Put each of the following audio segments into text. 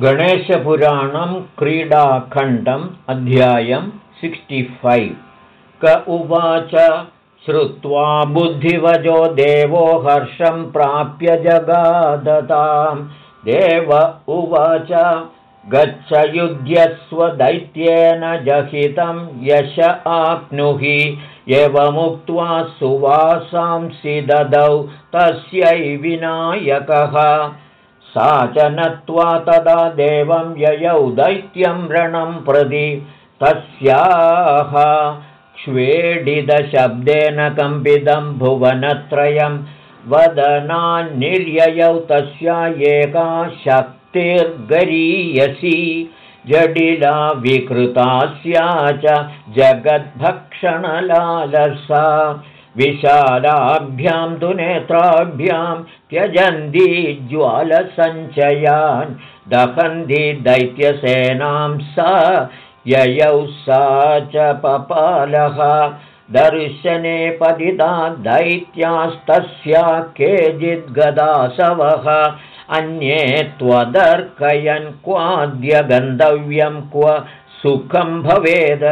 गणेशपुराणं क्रीडाखण्डम् अध्यायं सिक्स्टिफैव् क उवाच श्रुत्वा बुद्धिवजो देवो हर्षं प्राप्य जगादतां देव उवाच गच्छ युध्यस्वदैत्येन जहितं यश आप्नुहि। एवमुक्त्वा सुवासांसि ददौ तस्यै विनायकः सा च नत्वा तदा देवं ययौ दैत्यं रणं प्रति तस्याः क्ष्वेडिदशब्देन कम्पितं भुवनत्रयं वदनान्निर्ययौ तस्या एका शक्तिर्गरीयसी जडिला विकृता स्या च जगद्भक्षणलालसा विशालाभ्यां तु नेत्राभ्यां त्यजन्ती ज्वालसञ्चयान् दहन्ति दैत्यसेनां सा ययौ सा च पपालः। दर्शने पतिता दैत्यास्तस्या केचिद्गदासवः। अन्ये त्वदर्कयन् क्वाद्य गन्तव्यं क्व सुखं भवेद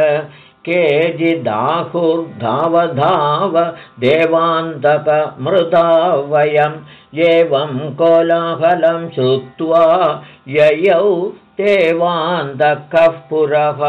केचिदाहुर्धावधाव देवान्तकमृदा वयम् एवं कोलाहलं श्रुत्वा ययौ देवान्तकः पुरः।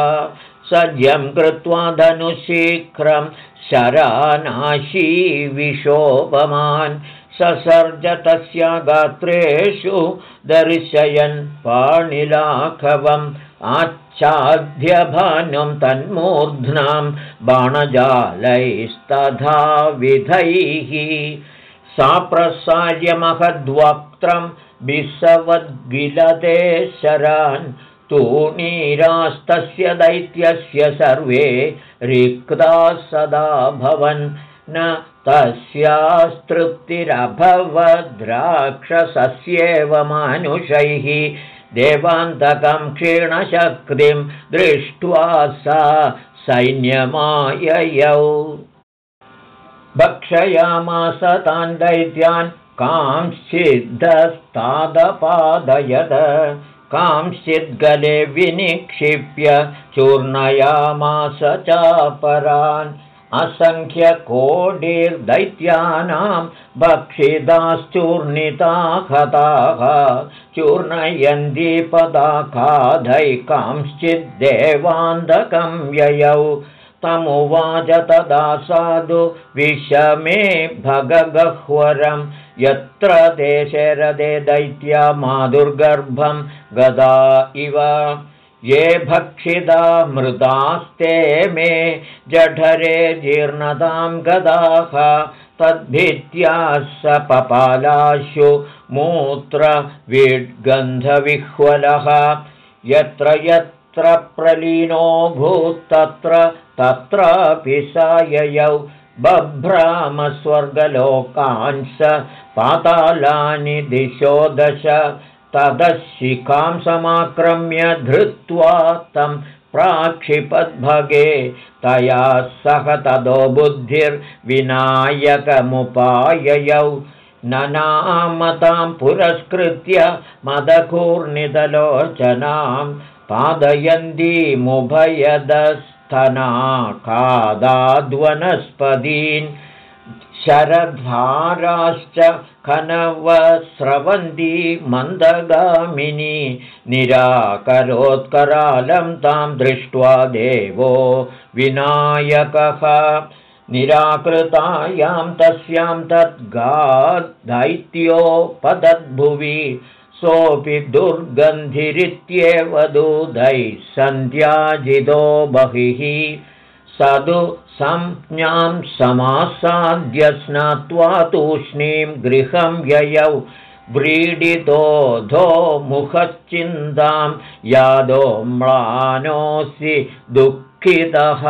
सज्यं कृत्वा धनुशीघ्रं शरानाशी विशोपमान् ससर्ज तस्य गात्रेषु दर्शयन् पाणिलाघवम् आच्छाद्यभानुं तन्मूर्ध्नां बाणजालैस्तथा विधैः साप्रसार्यमहद्वक्त्रं विसवद्विलते शरान् तूणीरास्तस्य दैत्यस्य सर्वे रिक्ता सदा भवन्। न तस्यास्तृप्तिरभवद्राक्षसस्येव मानुषैः देवान्तकं क्षीणशक्तिं दृष्ट्वा सा सैन्यमाययौ। भक्षयामास तान् दैत्यान् कांश्चिद्धस्तादपादयद। कांश्चिद्गले विनिक्षिप्य चूर्णयामास चापरान् असङ्ख्यकोटिर्दैत्यानां भक्षिताश्चूर्णिता हताः चूर्णयन्तीपदाखादैकांश्चिद्देवान्धकं ययौ। तमुवाच तदा साधु विषमे भगगह्वरं। यत्र देशरदे दैत्या माधुर्गर्भं गदा इव ये भक्षिता मृतास्ते मे जठरे जीर्णतां गदाः तद्भित्या स पपालाशु मूत्रविड्गन्धविह्वलः यत्र यत्र प्रलीनो भूत्तत्र तत्रापि सा ययौ बभ्रामस्वर्गलोकांस पातालानि दिशो दश तदशिखां समाक्रम्य धृत्वा तं प्राक्षिपद्भगे तया सह तदो बुद्धिर्विनायकमुपाययौ। ननामतां पुरस्कृत्य मदकूर्णितलोचनां पादयन्तीमुभयदस्थना खादाद्वनस्पदीन् शरधाराश्च खनवस्रवन्ती मन्दगामिनी निराकरोत्करालं तां दृष्ट्वा देवो विनायकः। निराकृतायां तस्यां तद्गादैत्योपदद्भुवि सोऽपि दुर्गन्धिरित्येव दूधैः सन्ध्याजितो बहिः सदु संज्ञां समासाद्य स्नात्वा तूष्णीं गृहं ययौ व्रीडितोऽधो मुखश्चिन्तां यादो म्लानोऽसि दुःखितः।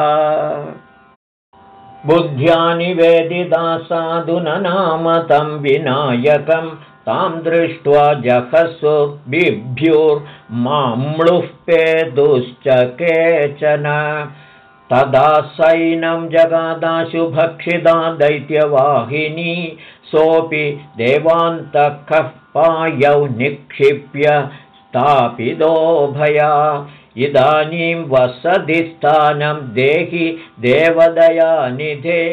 बुद्ध्या निवेदिता साधुननाम तं विनायकं तां दृष्ट्वा जहसु बिभ्युर्माम्लुः पेतुश्च केचन तदा सैनं जगादाशु भक्षिता दैत्यवाहिनी सोऽपि देवान्तकः पायौ निक्षिप्य तापिदोभया इदानीं वसतिस्थानं देहि देवदयानिधे।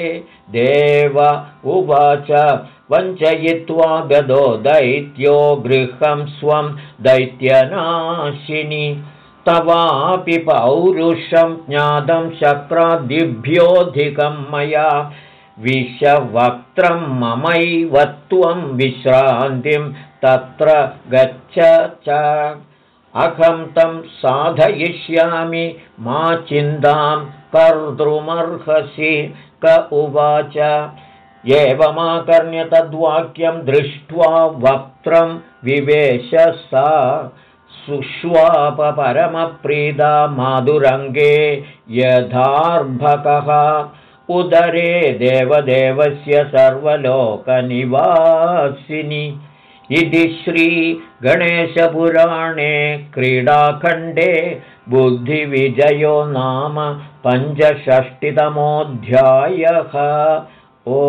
देव उवाच वञ्चयित्वा गदो दैत्यो गृहं स्वं दैत्यनाशिनि तवापि पौरुषं ज्ञातं शक्रादिभ्योऽधिकं मया विषवक्त्रं ममैव त्वं विश्रान्तिं तत्र गच्छ च। अहं तं साधयिष्यामि मा चिन्तां कर्तुमर्हसि क उवाच। एवमाकर्ण्य तद्वाक्यं दृष्ट्वा वक्त्रं विवेश सा सुष्वापरमप्रीदा माधुरङ्गे यथार्भकः उदरे देवदेवस्य सर्वलोकनिवासिनि। इति श्रीगणेशपुराणे क्रीडाखण्डे बुद्धिविजयो नाम पञ्चषष्टितमोऽध्यायः। ओ